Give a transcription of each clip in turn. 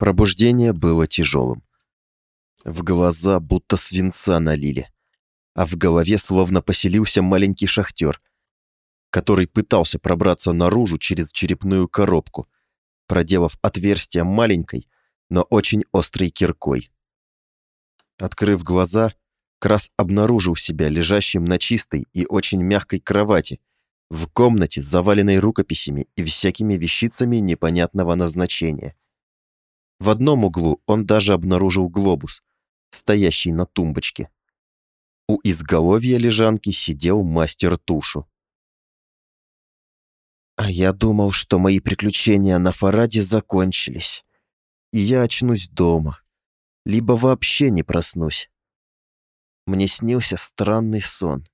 Пробуждение было тяжелым. В глаза будто свинца налили, а в голове словно поселился маленький шахтер, который пытался пробраться наружу через черепную коробку, проделав отверстие маленькой, но очень острой киркой. Открыв глаза, Крас обнаружил себя лежащим на чистой и очень мягкой кровати, в комнате, заваленной рукописями и всякими вещицами непонятного назначения. В одном углу он даже обнаружил глобус, стоящий на тумбочке. У изголовья лежанки сидел мастер тушу. А я думал, что мои приключения на Фараде закончились, и я очнусь дома, либо вообще не проснусь. Мне снился странный сон.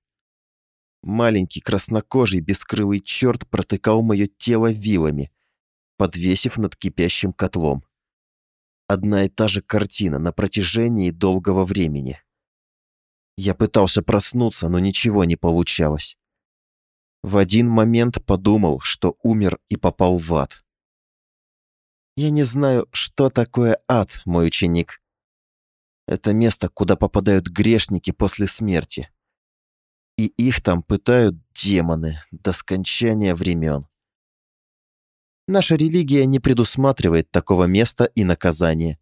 Маленький краснокожий бескрылый черт протыкал мое тело вилами, подвесив над кипящим котлом. Одна и та же картина на протяжении долгого времени. Я пытался проснуться, но ничего не получалось. В один момент подумал, что умер и попал в ад. Я не знаю, что такое ад, мой ученик. Это место, куда попадают грешники после смерти. И их там пытают демоны до скончания времен. Наша религия не предусматривает такого места и наказания.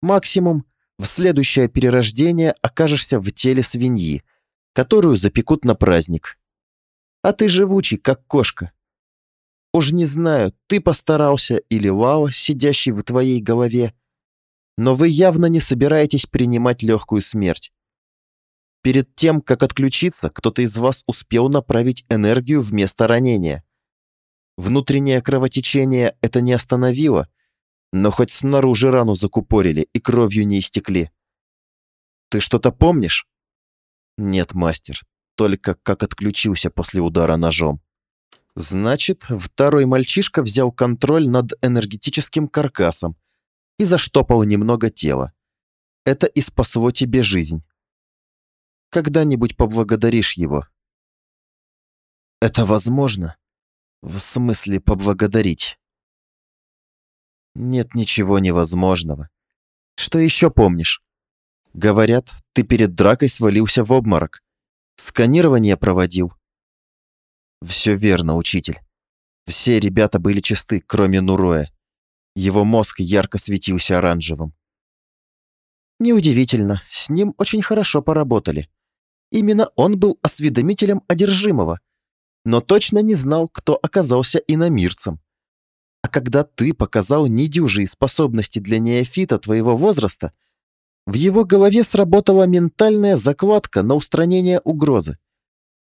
Максимум, в следующее перерождение окажешься в теле свиньи, которую запекут на праздник. А ты живучий, как кошка. Уж не знаю, ты постарался или Лао, сидящий в твоей голове, но вы явно не собираетесь принимать легкую смерть. Перед тем, как отключиться, кто-то из вас успел направить энергию вместо ранения. Внутреннее кровотечение это не остановило, но хоть снаружи рану закупорили и кровью не истекли. Ты что-то помнишь? Нет, мастер, только как отключился после удара ножом. Значит, второй мальчишка взял контроль над энергетическим каркасом и заштопал немного тела. Это и спасло тебе жизнь. Когда-нибудь поблагодаришь его. Это возможно? В смысле поблагодарить? Нет ничего невозможного. Что еще помнишь? Говорят, ты перед дракой свалился в обморок. Сканирование проводил. Все верно, учитель. Все ребята были чисты, кроме Нуроя. Его мозг ярко светился оранжевым. Неудивительно, с ним очень хорошо поработали. Именно он был осведомителем одержимого, но точно не знал, кто оказался иномирцем. А когда ты показал недюжие способности для неофита твоего возраста, в его голове сработала ментальная закладка на устранение угрозы.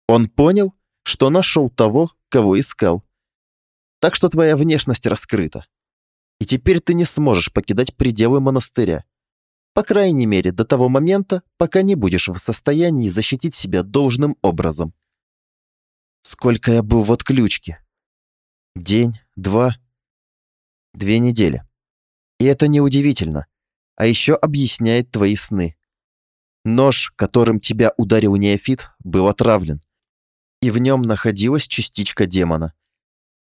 Он понял, что нашел того, кого искал. Так что твоя внешность раскрыта и теперь ты не сможешь покидать пределы монастыря. По крайней мере, до того момента, пока не будешь в состоянии защитить себя должным образом. Сколько я был в отключке? День, два, две недели. И это неудивительно, а еще объясняет твои сны. Нож, которым тебя ударил неофит, был отравлен, и в нем находилась частичка демона –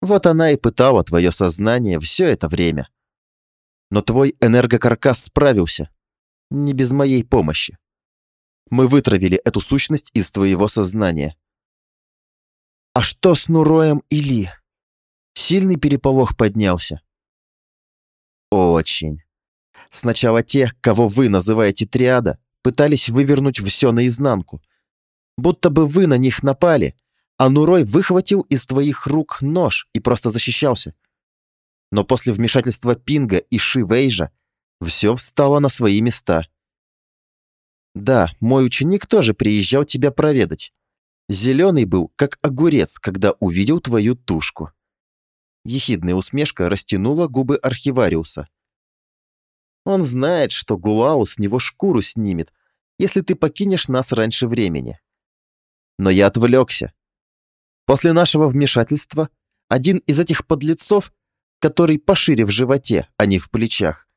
вот она и пытала твое сознание все это время. Но твой энергокаркас справился. Не без моей помощи. Мы вытравили эту сущность из твоего сознания. А что с Нуроем и Ли? Сильный переполох поднялся. Очень. Сначала те, кого вы называете триада, пытались вывернуть все наизнанку. Будто бы вы на них напали, а Нурой выхватил из твоих рук нож и просто защищался. Но после вмешательства Пинга и Ши Вейжа все встало на свои места. Да, мой ученик тоже приезжал тебя проведать. Зеленый был, как огурец, когда увидел твою тушку. Ехидная усмешка растянула губы архивариуса. Он знает, что Гулау с него шкуру снимет, если ты покинешь нас раньше времени. Но я отвлекся. После нашего вмешательства один из этих подлецов, который пошире в животе, а не в плечах,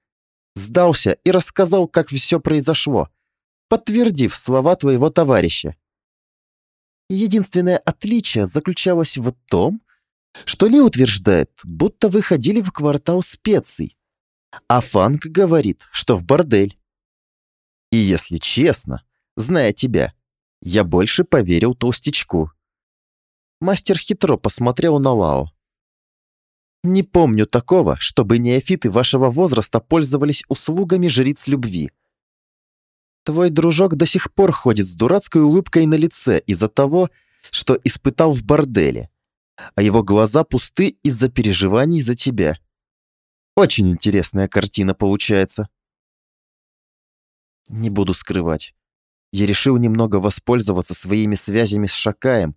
сдался и рассказал, как все произошло, подтвердив слова твоего товарища. Единственное отличие заключалось в том, что Ли утверждает, будто вы ходили в квартал специй, А Фанк говорит, что в бордель. И если честно, зная тебя, я больше поверил толстячку. Мастер хитро посмотрел на Лао. Не помню такого, чтобы неофиты вашего возраста пользовались услугами жриц любви. Твой дружок до сих пор ходит с дурацкой улыбкой на лице из-за того, что испытал в борделе, а его глаза пусты из-за переживаний за тебя. Очень интересная картина получается. Не буду скрывать. Я решил немного воспользоваться своими связями с Шакаем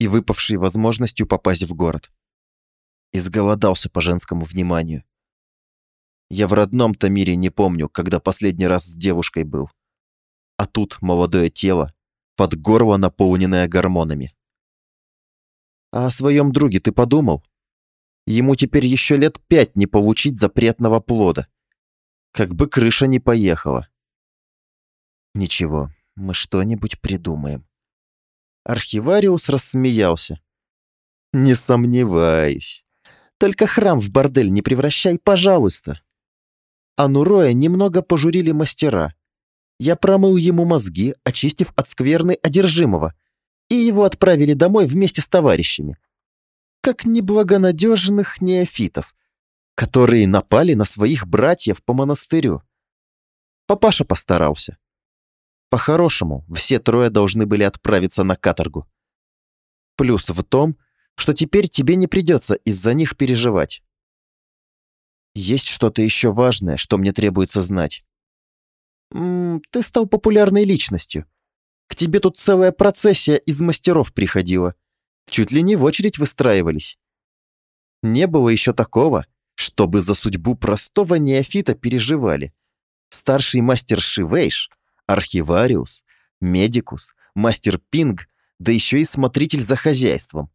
и выпавшей возможностью попасть в город. Изголодался по женскому вниманию. Я в родном-то мире не помню, когда последний раз с девушкой был. А тут молодое тело, под горло наполненное гормонами. А о своем друге ты подумал? Ему теперь еще лет пять не получить запретного плода. Как бы крыша не поехала. Ничего, мы что-нибудь придумаем. Архивариус рассмеялся. Не сомневаюсь. Только храм в бордель не превращай, пожалуйста. А Нуроя немного пожурили мастера. Я промыл ему мозги, очистив от скверны одержимого, и его отправили домой вместе с товарищами. Как неблагонадежных неофитов, которые напали на своих братьев по монастырю. Папаша постарался. По-хорошему, все трое должны были отправиться на каторгу. Плюс в том, что теперь тебе не придется из-за них переживать. Есть что-то еще важное, что мне требуется знать. Ты стал популярной личностью. К тебе тут целая процессия из мастеров приходила. Чуть ли не в очередь выстраивались. Не было еще такого, чтобы за судьбу простого неофита переживали. Старший мастер Шивейш, архивариус, медикус, мастер Пинг, да еще и смотритель за хозяйством.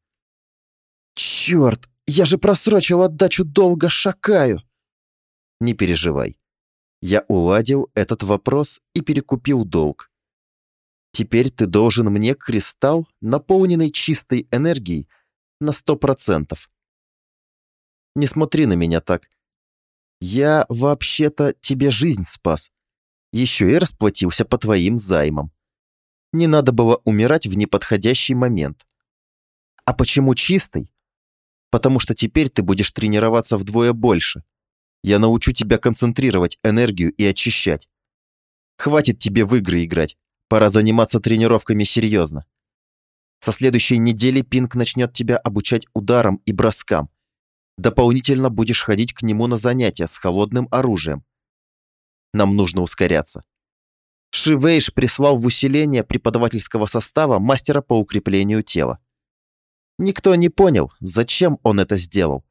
Черт, я же просрочил отдачу долга Шакаю. Не переживай. Я уладил этот вопрос и перекупил долг. Теперь ты должен мне кристалл, наполненный чистой энергией, на сто процентов. Не смотри на меня так. Я вообще-то тебе жизнь спас. Еще и расплатился по твоим займам. Не надо было умирать в неподходящий момент. А почему чистый? Потому что теперь ты будешь тренироваться вдвое больше. Я научу тебя концентрировать энергию и очищать. Хватит тебе в игры играть. Пора заниматься тренировками серьезно. Со следующей недели Пинк начнет тебя обучать ударам и броскам. Дополнительно будешь ходить к нему на занятия с холодным оружием. Нам нужно ускоряться. Шивейш прислал в усиление преподавательского состава мастера по укреплению тела. Никто не понял, зачем он это сделал,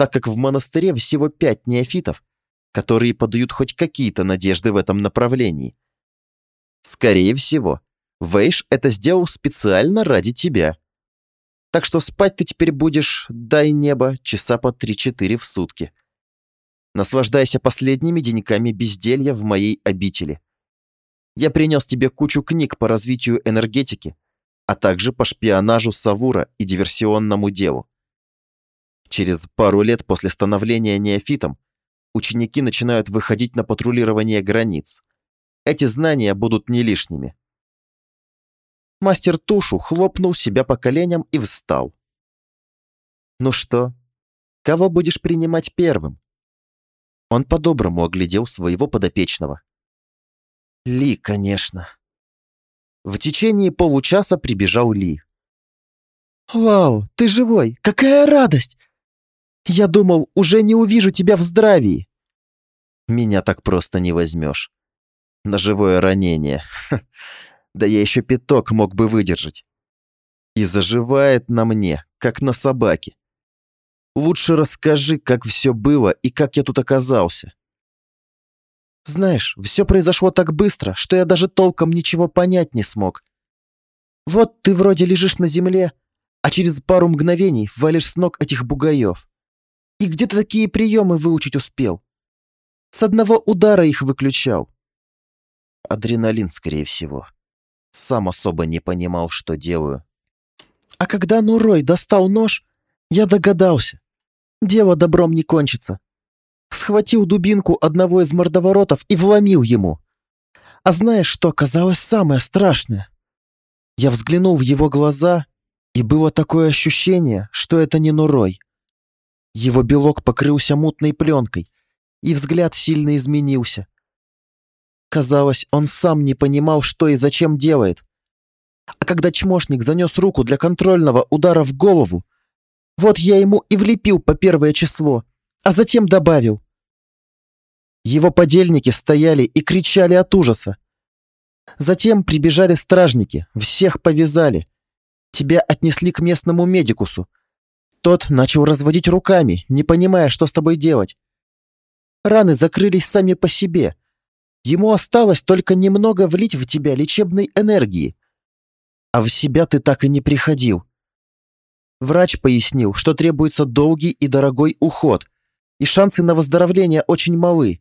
так как в монастыре всего пять неофитов, которые подают хоть какие-то надежды в этом направлении. Скорее всего, Вейш это сделал специально ради тебя. Так что спать ты теперь будешь, дай небо, часа по 3-4 в сутки. Наслаждайся последними деньками безделья в моей обители. Я принес тебе кучу книг по развитию энергетики, а также по шпионажу Савура и диверсионному делу. Через пару лет после становления неофитом ученики начинают выходить на патрулирование границ. Эти знания будут не лишними. Мастер Тушу хлопнул себя по коленям и встал. «Ну что, кого будешь принимать первым?» Он по-доброму оглядел своего подопечного. «Ли, конечно». В течение получаса прибежал Ли. «Лао, ты живой! Какая радость! Я думал, уже не увижу тебя в здравии!» «Меня так просто не возьмешь. Ножевое ранение. Да я еще пяток мог бы выдержать. И заживает на мне, как на собаке. Лучше расскажи, как все было и как я тут оказался. Знаешь, все произошло так быстро, что я даже толком ничего понять не смог. Вот ты вроде лежишь на земле, а через пару мгновений валишь с ног этих бугаев. И где ты такие приемы выучить успел? С одного удара их выключал. Адреналин, скорее всего. Сам особо не понимал, что делаю. А когда Нурой достал нож, я догадался. Дело добром не кончится. Схватил дубинку одного из мордоворотов и вломил ему. А знаешь, что оказалось самое страшное? Я взглянул в его глаза, и было такое ощущение, что это не Нурой. Его белок покрылся мутной пленкой, и взгляд сильно изменился. Казалось, он сам не понимал, что и зачем делает. А когда чмошник занес руку для контрольного удара в голову, вот я ему и влепил по первое число, а затем добавил. Его подельники стояли и кричали от ужаса. Затем прибежали стражники, всех повязали. Тебя отнесли к местному медикусу. Тот начал разводить руками, не понимая, что с тобой делать. Раны закрылись сами по себе. Ему осталось только немного влить в тебя лечебной энергии. А в себя ты так и не приходил. Врач пояснил, что требуется долгий и дорогой уход, и шансы на выздоровление очень малы.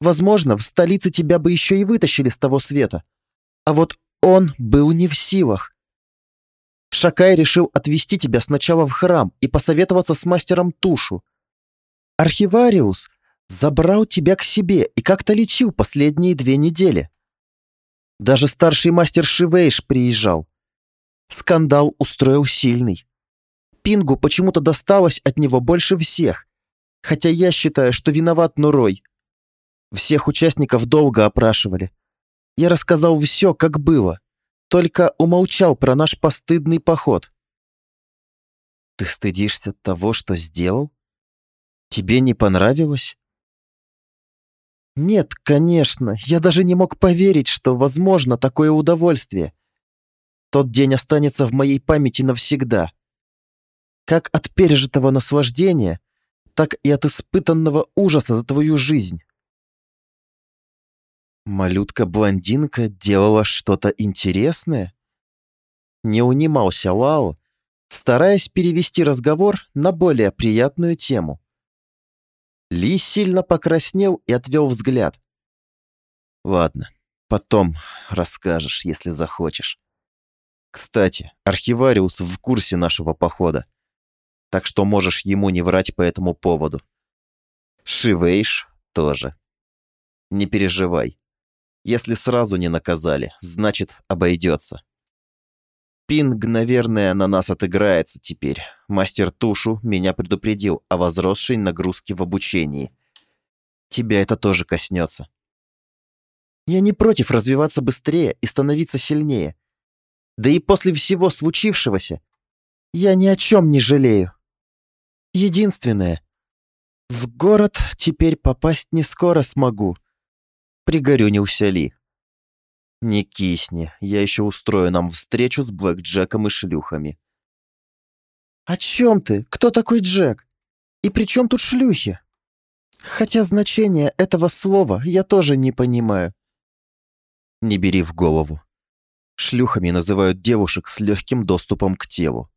Возможно, в столице тебя бы еще и вытащили с того света. А вот он был не в силах. Шакай решил отвезти тебя сначала в храм и посоветоваться с мастером Тушу. Архивариус забрал тебя к себе и как-то лечил последние две недели. Даже старший мастер Шивейш приезжал. Скандал устроил сильный. Пингу почему-то досталось от него больше всех, хотя я считаю, что виноват Нурой. Всех участников долго опрашивали. Я рассказал все, как было, только умолчал про наш постыдный поход. Ты стыдишься того, что сделал? Тебе не понравилось? Нет, конечно, я даже не мог поверить, что возможно такое удовольствие. Тот день останется в моей памяти навсегда. Как от пережитого наслаждения, так и от испытанного ужаса за твою жизнь. Малютка-блондинка делала что-то интересное? Не унимался Лао, стараясь перевести разговор на более приятную тему. Ли сильно покраснел и отвел взгляд. «Ладно, потом расскажешь, если захочешь. Кстати, архивариус в курсе нашего похода, так что можешь ему не врать по этому поводу. Шивейш тоже. Не переживай, если сразу не наказали, значит, обойдется. Пинг, наверное, на нас отыграется теперь. Мастер Тушу меня предупредил о возросшей нагрузке в обучении. Тебя это тоже коснется. Я не против развиваться быстрее и становиться сильнее. Да и после всего случившегося я ни о чем не жалею. Единственное, в город теперь попасть не скоро смогу пригорюнился Ли. «Не кисни, я еще устрою нам встречу с Блэк Джеком и шлюхами». «О чем ты? Кто такой Джек? И при чем тут шлюхи?» «Хотя значение этого слова я тоже не понимаю». «Не бери в голову. Шлюхами называют девушек с легким доступом к телу.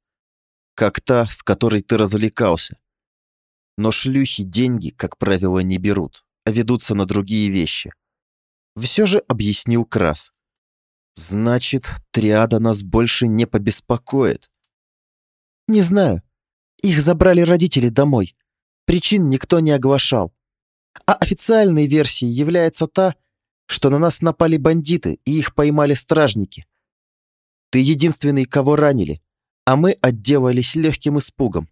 Как та, с которой ты развлекался. Но шлюхи деньги, как правило, не берут, а ведутся на другие вещи все же объяснил Крас. «Значит, триада нас больше не побеспокоит?» «Не знаю. Их забрали родители домой. Причин никто не оглашал. А официальной версией является та, что на нас напали бандиты и их поймали стражники. Ты единственный, кого ранили, а мы отделались легким испугом.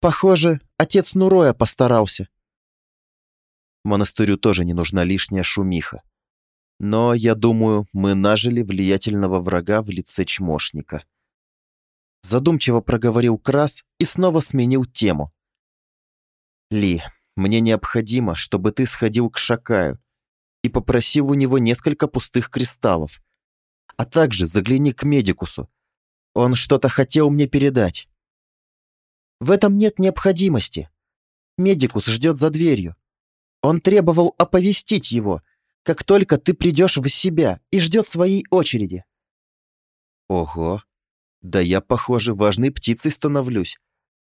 Похоже, отец Нуроя постарался. Монастырю тоже не нужна лишняя шумиха. Но, я думаю, мы нажили влиятельного врага в лице чмошника. Задумчиво проговорил Крас и снова сменил тему. «Ли, мне необходимо, чтобы ты сходил к Шакаю и попросил у него несколько пустых кристаллов, а также загляни к Медикусу. Он что-то хотел мне передать». «В этом нет необходимости. Медикус ждет за дверью. Он требовал оповестить его, как только ты придешь в себя и ждет своей очереди. Ого, да я, похоже, важной птицей становлюсь,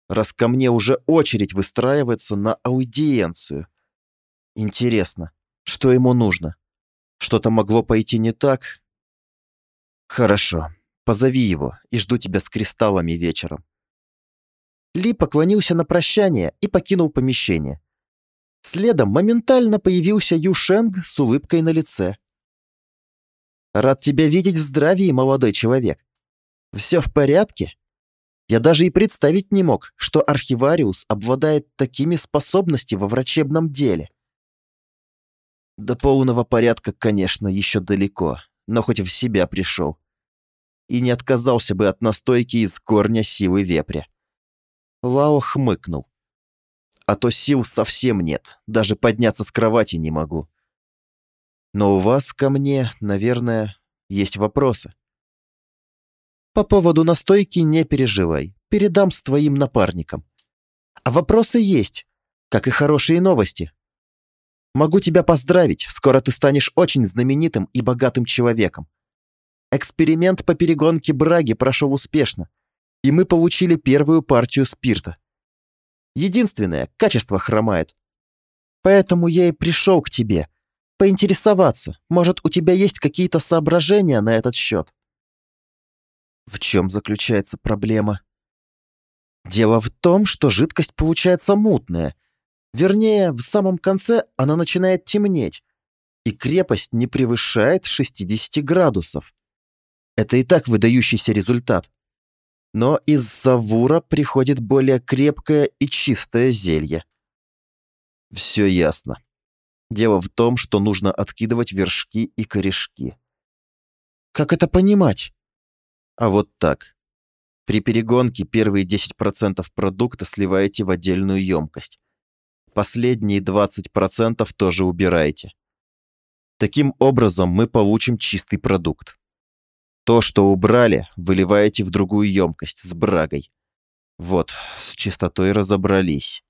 раз ко мне уже очередь выстраивается на аудиенцию. Интересно, что ему нужно? Что-то могло пойти не так? Хорошо, позови его и жду тебя с кристаллами вечером. Ли поклонился на прощание и покинул помещение. Следом моментально появился Юшенг с улыбкой на лице. «Рад тебя видеть в здравии, молодой человек. Все в порядке?» Я даже и представить не мог, что архивариус обладает такими способностями во врачебном деле. До полного порядка, конечно, еще далеко, но хоть в себя пришел. И не отказался бы от настойки из корня силы вепря. Лао хмыкнул. А то сил совсем нет, даже подняться с кровати не могу. Но у вас ко мне, наверное, есть вопросы. По поводу настойки не переживай, передам с твоим напарником. А вопросы есть, как и хорошие новости. Могу тебя поздравить, скоро ты станешь очень знаменитым и богатым человеком. Эксперимент по перегонке браги прошел успешно, и мы получили первую партию спирта. Единственное, качество хромает. Поэтому я и пришел к тебе, поинтересоваться, может, у тебя есть какие-то соображения на этот счет. В чем заключается проблема? Дело в том, что жидкость получается мутная. Вернее, в самом конце она начинает темнеть, и крепость не превышает 60 градусов. Это и так выдающийся результат. Но из савура приходит более крепкое и чистое зелье. Все ясно. Дело в том, что нужно откидывать вершки и корешки. Как это понимать? А вот так. При перегонке первые 10% продукта сливаете в отдельную емкость. Последние 20% тоже убираете. Таким образом мы получим чистый продукт. То, что убрали, выливаете в другую емкость с брагой. Вот, с чистотой разобрались.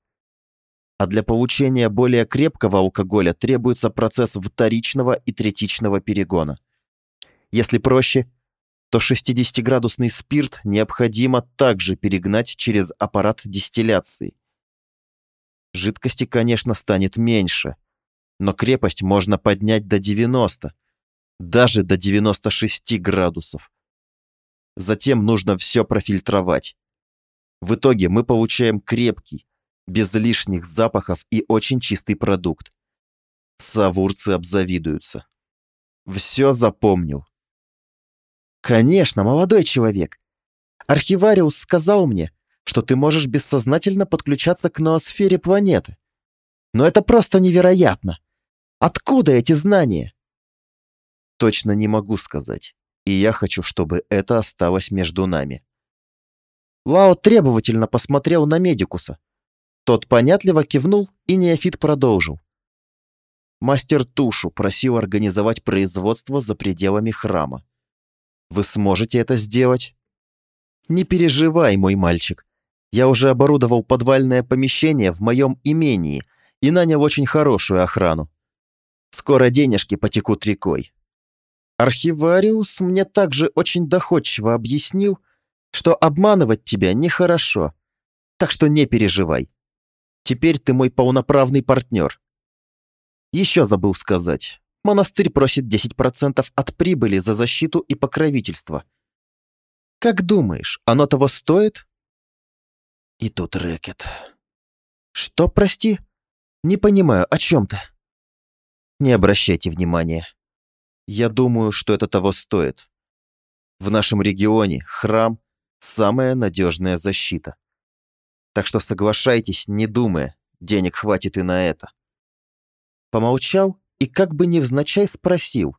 А для получения более крепкого алкоголя требуется процесс вторичного и третичного перегона. Если проще, то 60-градусный спирт необходимо также перегнать через аппарат дистилляции. Жидкости, конечно, станет меньше, но крепость можно поднять до 90, даже до 96 градусов. Затем нужно все профильтровать. В итоге мы получаем крепкий, без лишних запахов и очень чистый продукт. Савурцы обзавидуются. Все запомнил. «Конечно, молодой человек. Архивариус сказал мне, что ты можешь бессознательно подключаться к ноосфере планеты. Но это просто невероятно. Откуда эти знания?» «Точно не могу сказать. И я хочу, чтобы это осталось между нами». Лао требовательно посмотрел на Медикуса. Тот понятливо кивнул, и неофит продолжил. Мастер Тушу просил организовать производство за пределами храма. Вы сможете это сделать? Не переживай, мой мальчик. Я уже оборудовал подвальное помещение в моем имении и нанял очень хорошую охрану. Скоро денежки потекут рекой. Архивариус мне также очень доходчиво объяснил, что обманывать тебя нехорошо, так что не переживай. Теперь ты мой полноправный партнер. Еще забыл сказать. Монастырь просит 10% от прибыли за защиту и покровительство. Как думаешь, оно того стоит? И тут рэкет. Что, прости? Не понимаю, о чем ты? Не обращайте внимания. Я думаю, что это того стоит. В нашем регионе храм – самая надежная защита. Так что соглашайтесь, не думая, денег хватит и на это. Помолчал и как бы невзначай спросил.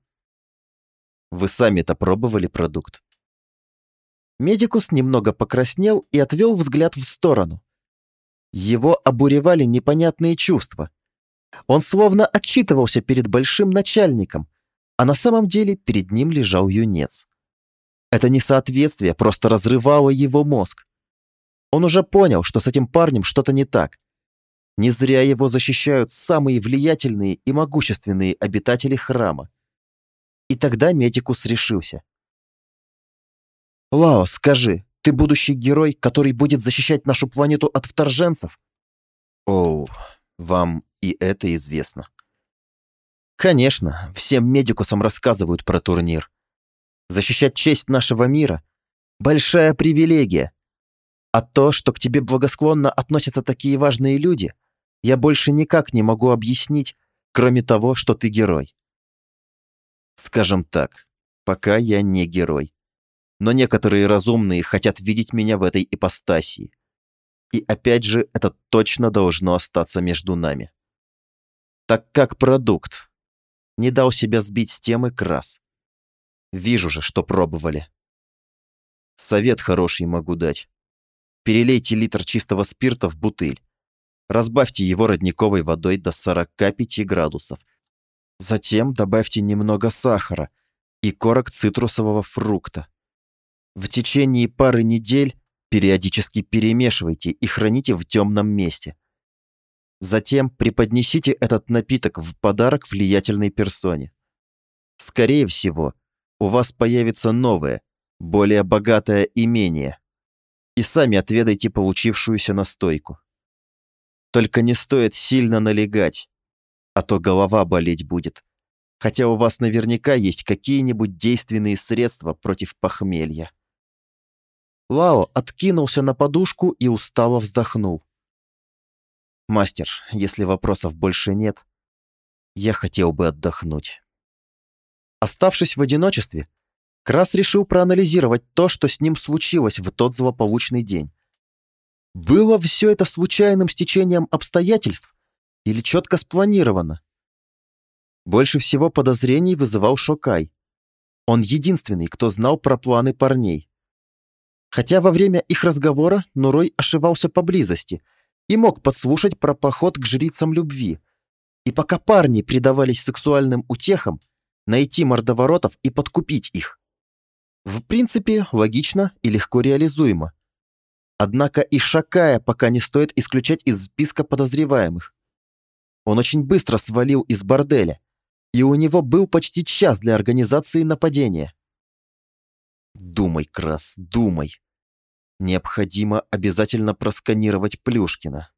«Вы сами-то пробовали продукт?» Медикус немного покраснел и отвел взгляд в сторону. Его обуревали непонятные чувства. Он словно отчитывался перед большим начальником, а на самом деле перед ним лежал юнец. Это несоответствие просто разрывало его мозг. Он уже понял, что с этим парнем что-то не так. Не зря его защищают самые влиятельные и могущественные обитатели храма. И тогда Метикус решился. «Лао, скажи, ты будущий герой, который будет защищать нашу планету от вторженцев?» «Оу, вам и это известно». «Конечно, всем медикусам рассказывают про турнир. Защищать честь нашего мира – большая привилегия. А то, что к тебе благосклонно относятся такие важные люди – Я больше никак не могу объяснить, кроме того, что ты герой. Скажем так, пока я не герой. Но некоторые разумные хотят видеть меня в этой ипостасии. И опять же, это точно должно остаться между нами. Так как продукт. Не дал себя сбить с темы крас. Вижу же, что пробовали. Совет хороший могу дать. Перелейте литр чистого спирта в бутыль. Разбавьте его родниковой водой до 45 градусов. Затем добавьте немного сахара и корок цитрусового фрукта. В течение пары недель периодически перемешивайте и храните в темном месте. Затем преподнесите этот напиток в подарок влиятельной персоне. Скорее всего, у вас появится новое, более богатое имение. И сами отведайте получившуюся настойку. Только не стоит сильно налегать, а то голова болеть будет. Хотя у вас наверняка есть какие-нибудь действенные средства против похмелья. Лао откинулся на подушку и устало вздохнул. «Мастер, если вопросов больше нет, я хотел бы отдохнуть». Оставшись в одиночестве, Крас решил проанализировать то, что с ним случилось в тот злополучный день. Было все это случайным стечением обстоятельств или четко спланировано? Больше всего подозрений вызывал Шокай. Он единственный, кто знал про планы парней. Хотя во время их разговора Нурой ошивался поблизости и мог подслушать про поход к жрицам любви. И пока парни предавались сексуальным утехам, найти мордоворотов и подкупить их. В принципе, логично и легко реализуемо. Однако и Шакая пока не стоит исключать из списка подозреваемых. Он очень быстро свалил из борделя, и у него был почти час для организации нападения. Думай, Крас, думай. Необходимо обязательно просканировать Плюшкина.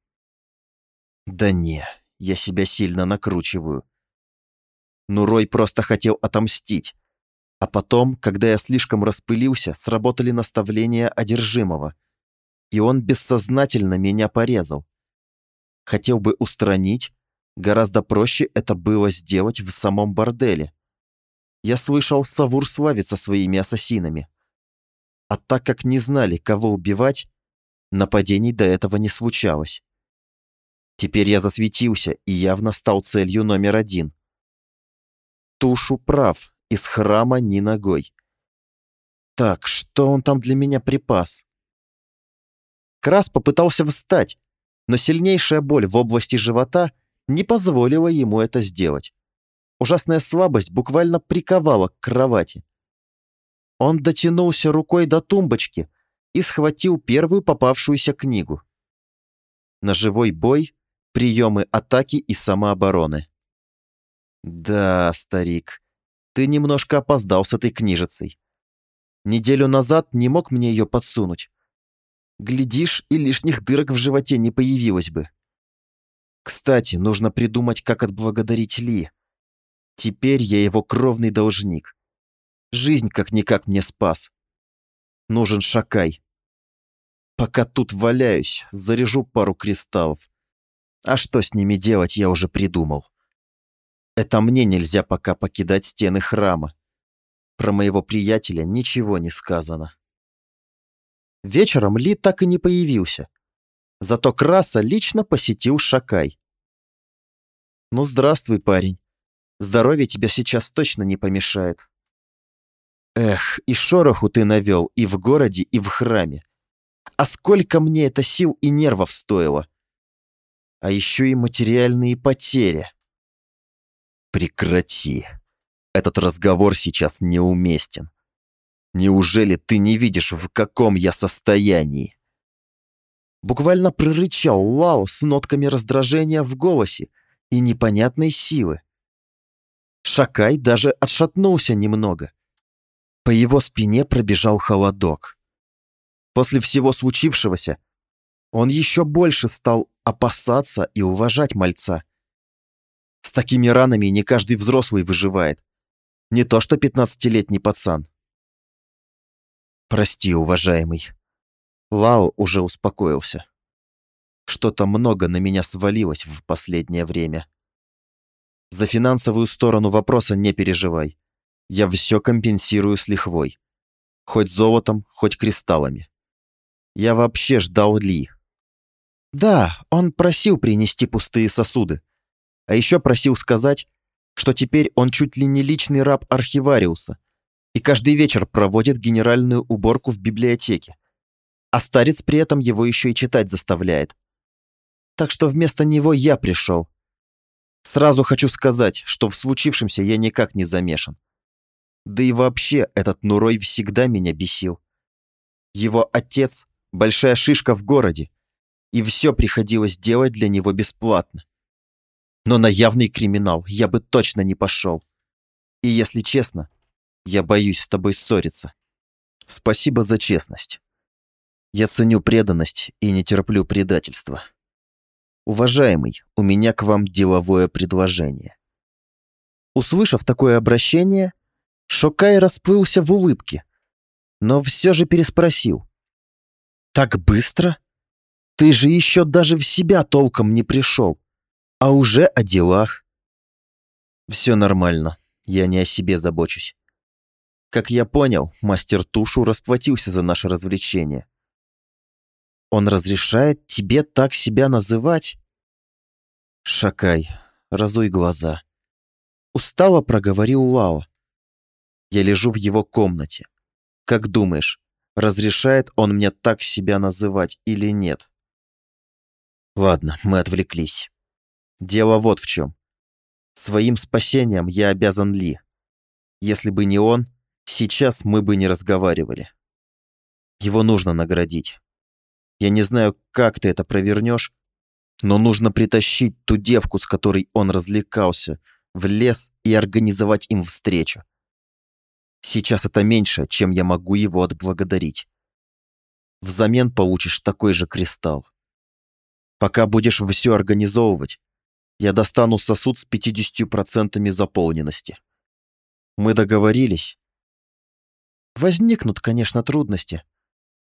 Да не, я себя сильно накручиваю. Но Рой просто хотел отомстить. А потом, когда я слишком распылился, сработали наставления одержимого. И он бессознательно меня порезал. Хотел бы устранить, гораздо проще это было сделать в самом борделе. Я слышал, Савур славится своими ассасинами. А так как не знали, кого убивать, нападений до этого не случалось. Теперь я засветился и явно стал целью номер один. Тушу прав, из храма ни ногой. Так, что он там для меня припас? Крас попытался встать, но сильнейшая боль в области живота не позволила ему это сделать. Ужасная слабость буквально приковала к кровати. Он дотянулся рукой до тумбочки и схватил первую попавшуюся книгу. Ножевой бой, приемы атаки и самообороны. Да, старик, ты немножко опоздал с этой книжицей. Неделю назад не мог мне ее подсунуть. Глядишь, и лишних дырок в животе не появилось бы. Кстати, нужно придумать, как отблагодарить Ли. Теперь я его кровный должник. Жизнь как-никак мне спас. Нужен Шакай. Пока тут валяюсь, заряжу пару кристаллов. А что с ними делать, я уже придумал. Это мне нельзя пока покидать стены храма. Про моего приятеля ничего не сказано. Вечером Ли так и не появился. Зато Краса лично посетил Шакай. «Ну, здравствуй, парень. Здоровье тебе сейчас точно не помешает». «Эх, и шороху ты навел и в городе, и в храме. А сколько мне это сил и нервов стоило. А еще и материальные потери». «Прекрати. Этот разговор сейчас неуместен. Неужели ты не видишь, в каком я состоянии?» Буквально прорычал Лао с нотками раздражения в голосе и непонятной силы. Шакай даже отшатнулся немного. По его спине пробежал холодок. После всего случившегося он еще больше стал опасаться и уважать мальца. С такими ранами не каждый взрослый выживает. Не то что пятнадцатилетний пацан. Прости, уважаемый. Лао уже успокоился. Что-то много на меня свалилось в последнее время. За финансовую сторону вопроса не переживай. Я все компенсирую с лихвой. Хоть золотом, хоть кристаллами. Я вообще ждал Ли. Да, он просил принести пустые сосуды. А еще просил сказать, что теперь он чуть ли не личный раб архивариуса и каждый вечер проводит генеральную уборку в библиотеке. А старец при этом его еще и читать заставляет. Так что вместо него я пришел. Сразу хочу сказать, что в случившемся я никак не замешан. Да и вообще этот Нурой всегда меня бесил. Его отец – большая шишка в городе, и все приходилось делать для него бесплатно. Но на явный криминал я бы точно не пошел. И если честно, я боюсь с тобой ссориться. Спасибо за честность. Я ценю преданность и не терплю предательства. Уважаемый, у меня к вам деловое предложение. Услышав такое обращение, Шокай расплылся в улыбке, но все же переспросил. «Так быстро? Ты же еще даже в себя толком не пришел, а уже о делах». «Все нормально, я не о себе забочусь. Как я понял, мастер Тушу расплатился за наше развлечение. Он разрешает тебе так себя называть? Шакай, разуй глаза. Устало проговорил Лао. Я лежу в его комнате. Как думаешь, разрешает он мне так себя называть или нет? Ладно, мы отвлеклись. Дело вот в чем. Своим спасением я обязан Ли. Если бы не он, сейчас мы бы не разговаривали. Его нужно наградить. Я не знаю, как ты это провернешь, но нужно притащить ту девку, с которой он развлекался, в лес и организовать им встречу. Сейчас это меньше, чем я могу его отблагодарить. Взамен получишь такой же кристалл. Пока будешь все организовывать, я достану сосуд с 50% заполненности. Мы договорились? Возникнут, конечно, трудности,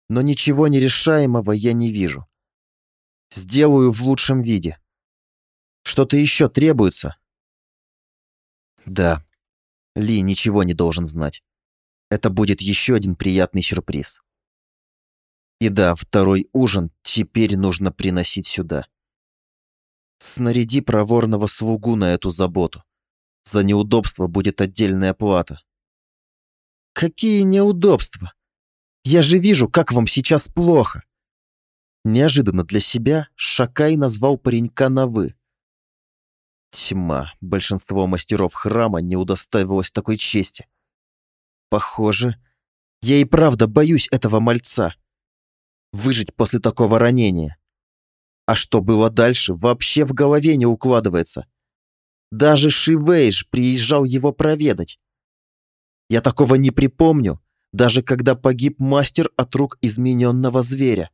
но ничего нерешаемого я не вижу. Сделаю в лучшем виде. Что-то еще требуется? Да. Ли ничего не должен знать. Это будет еще один приятный сюрприз. И да, второй ужин теперь нужно приносить сюда. Снаряди проворного слугу на эту заботу. За неудобство будет отдельная плата. Какие неудобства? Я же вижу, как вам сейчас плохо. Неожиданно для себя Шакай назвал паренька на «вы». Тьма. Большинство мастеров храма не удоставилось такой чести. Похоже, я и правда боюсь этого мальца. Выжить после такого ранения. А что было дальше, вообще в голове не укладывается. Даже Шивейж приезжал его проведать. Я такого не припомню, даже когда погиб мастер от рук измененного зверя.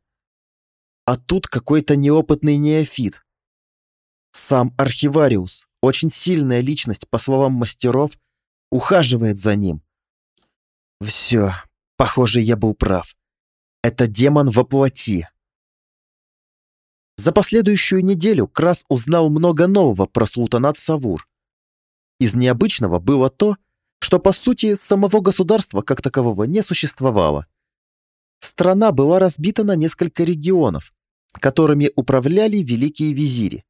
А тут какой-то неопытный неофит. Сам архивариус, очень сильная личность, по словам мастеров, ухаживает за ним. Все, похоже, я был прав. Это демон во плоти. За последующую неделю Крас узнал много нового про султанат Савур. Из необычного было то, что, по сути, самого государства как такового не существовало. Страна была разбита на несколько регионов, которыми управляли великие визири.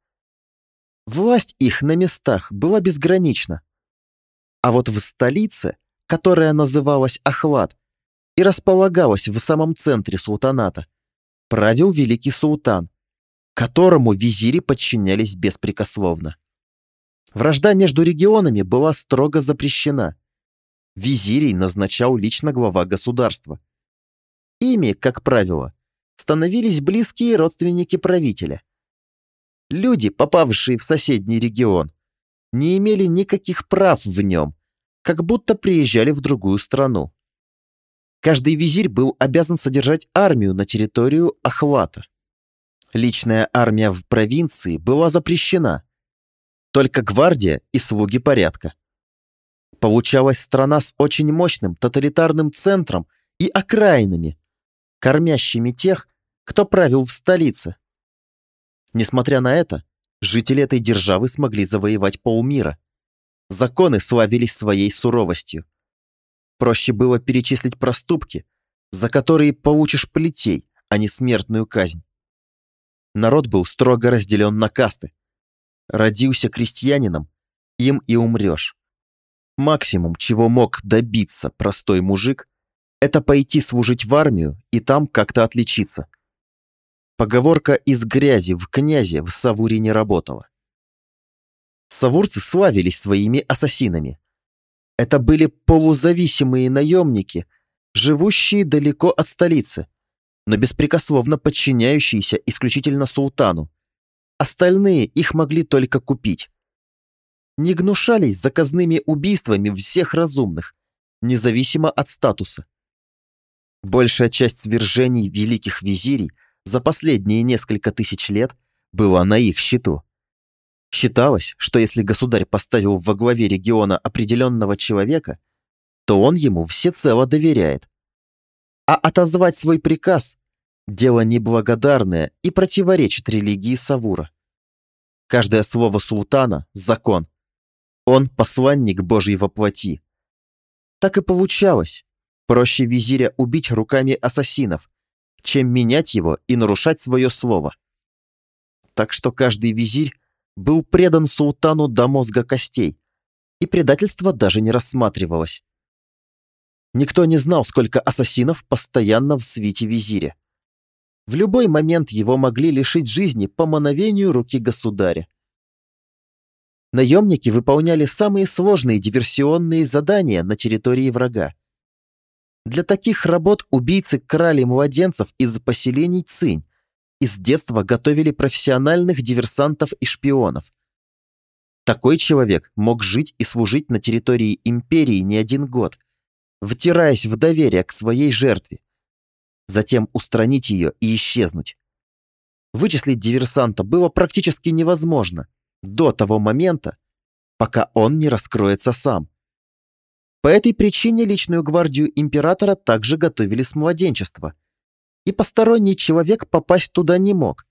Власть их на местах была безгранична. А вот в столице, которая называлась Ахват и располагалась в самом центре султаната, правил великий султан, которому визири подчинялись беспрекословно. Вражда между регионами была строго запрещена. Визирей назначал лично глава государства. Ими, как правило, становились близкие родственники правителя. Люди, попавшие в соседний регион, не имели никаких прав в нем, как будто приезжали в другую страну. Каждый визирь был обязан содержать армию на территорию Ахвата. Личная армия в провинции была запрещена, только гвардия и слуги порядка. Получалась страна с очень мощным тоталитарным центром и окраинами, кормящими тех, кто правил в столице. Несмотря на это, жители этой державы смогли завоевать полмира. Законы славились своей суровостью. Проще было перечислить проступки, за которые получишь плетей, а не смертную казнь. Народ был строго разделен на касты. Родился крестьянином, им и умрешь. Максимум, чего мог добиться простой мужик, это пойти служить в армию и там как-то отличиться. Поговорка «из грязи в князе» в Савуре не работала. Савурцы славились своими ассасинами. Это были полузависимые наемники, живущие далеко от столицы, но беспрекословно подчиняющиеся исключительно султану. Остальные их могли только купить. Не гнушались заказными убийствами всех разумных, независимо от статуса. Большая часть свержений великих визирей за последние несколько тысяч лет была на их счету. Считалось, что если государь поставил во главе региона определенного человека, то он ему всецело доверяет. А отозвать свой приказ – дело неблагодарное и противоречит религии Савура. Каждое слово султана – закон. Он – посланник Божий во плоти. Так и получалось. Проще визиря убить руками ассасинов, чем менять его и нарушать свое слово. Так что каждый визирь был предан султану до мозга костей, и предательство даже не рассматривалось. Никто не знал, сколько ассасинов постоянно в свите визиря. В любой момент его могли лишить жизни по мановению руки государя. Наемники выполняли самые сложные диверсионные задания на территории врага. Для таких работ убийцы крали младенцев из поселений Цинь и с детства готовили профессиональных диверсантов и шпионов. Такой человек мог жить и служить на территории империи не один год, втираясь в доверие к своей жертве. Затем устранить ее и исчезнуть. Вычислить диверсанта было практически невозможно до того момента, пока он не раскроется сам. По этой причине личную гвардию императора также готовили с младенчества, и посторонний человек попасть туда не мог,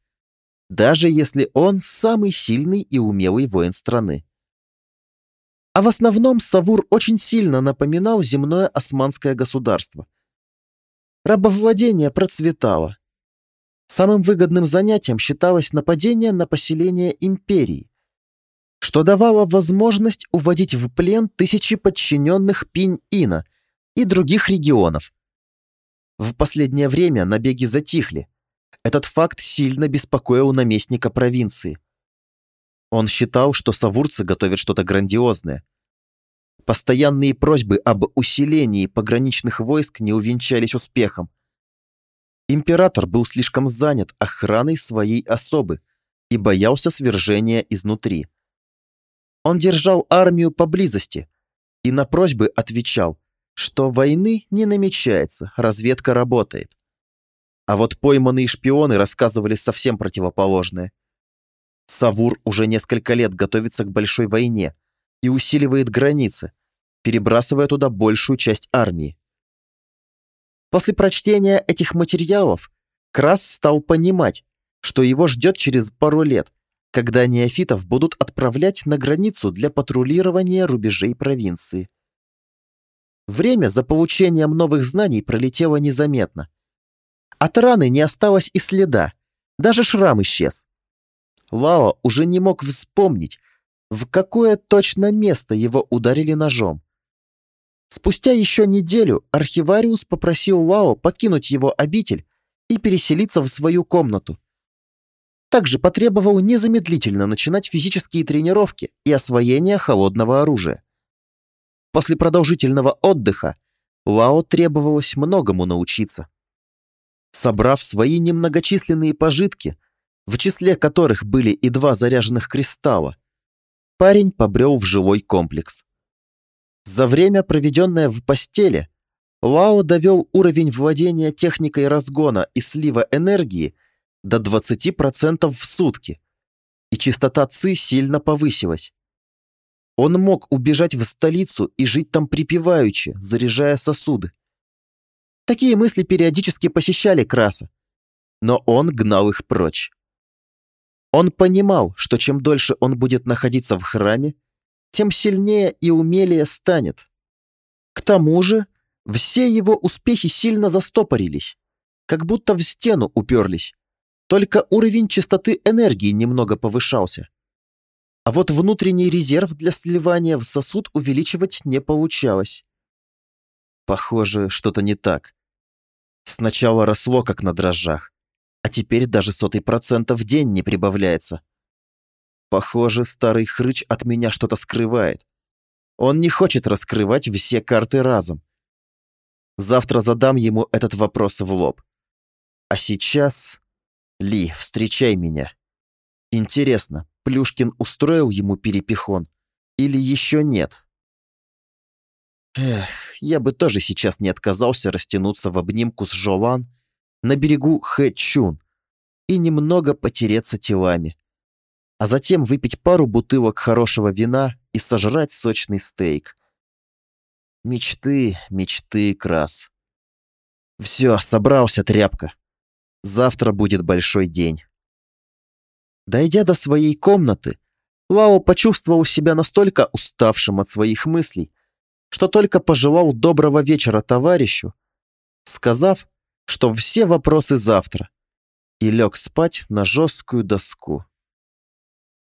даже если он самый сильный и умелый воин страны. А в основном Савур очень сильно напоминал земное османское государство. Рабовладение процветало. Самым выгодным занятием считалось нападение на поселение империи, что давало возможность уводить в плен тысячи подчиненных Пинь-Ина и других регионов. В последнее время набеги затихли. Этот факт сильно беспокоил наместника провинции. Он считал, что савурцы готовят что-то грандиозное. Постоянные просьбы об усилении пограничных войск не увенчались успехом. Император был слишком занят охраной своей особы и боялся свержения изнутри. Он держал армию поблизости и на просьбы отвечал, что войны не намечается, разведка работает. А вот пойманные шпионы рассказывали совсем противоположное – Савур уже несколько лет готовится к большой войне и усиливает границы, перебрасывая туда большую часть армии. После прочтения этих материалов Крас стал понимать, что его ждет через пару лет, когда неофитов будут отправлять на границу для патрулирования рубежей провинции. Время за получением новых знаний пролетело незаметно. От раны не осталось и следа, даже шрам исчез. Лао уже не мог вспомнить, в какое точно место его ударили ножом. Спустя еще неделю архивариус попросил Лао покинуть его обитель и переселиться в свою комнату. Также потребовал незамедлительно начинать физические тренировки и освоение холодного оружия. После продолжительного отдыха Лао требовалось многому научиться. Собрав свои немногочисленные пожитки, в числе которых были и два заряженных кристалла, парень побрел в жилой комплекс. За время, проведенное в постели, Лао довел уровень владения техникой разгона и слива энергии до 20% в сутки, и частота ЦИ сильно повысилась. Он мог убежать в столицу и жить там припеваючи, заряжая сосуды. Такие мысли периодически посещали Краса, но он гнал их прочь. Он понимал, что чем дольше он будет находиться в храме, тем сильнее и умелее станет. К тому же, все его успехи сильно застопорились, как будто в стену уперлись. Только уровень частоты энергии немного повышался. А вот внутренний резерв для сливания в сосуд увеличивать не получалось. Похоже, что-то не так. Сначала росло, как на дрожжах, а теперь даже сотый процента в день не прибавляется. Похоже, старый хрыч от меня что-то скрывает. Он не хочет раскрывать все карты разом. Завтра задам ему этот вопрос в лоб. А сейчас... Ли, встречай меня. Интересно, Плюшкин устроил ему перепихон или еще нет? Эх, я бы тоже сейчас не отказался растянуться в обнимку с Жолан на берегу Хэчун и немного потереться телами, а затем выпить пару бутылок хорошего вина и сожрать сочный стейк. Мечты, мечты, крас. Все, собрался тряпка. Завтра будет большой день. Дойдя до своей комнаты, Лао почувствовал себя настолько уставшим от своих мыслей, что только пожелал доброго вечера товарищу, сказав, что все вопросы завтра, и лег спать на жесткую доску.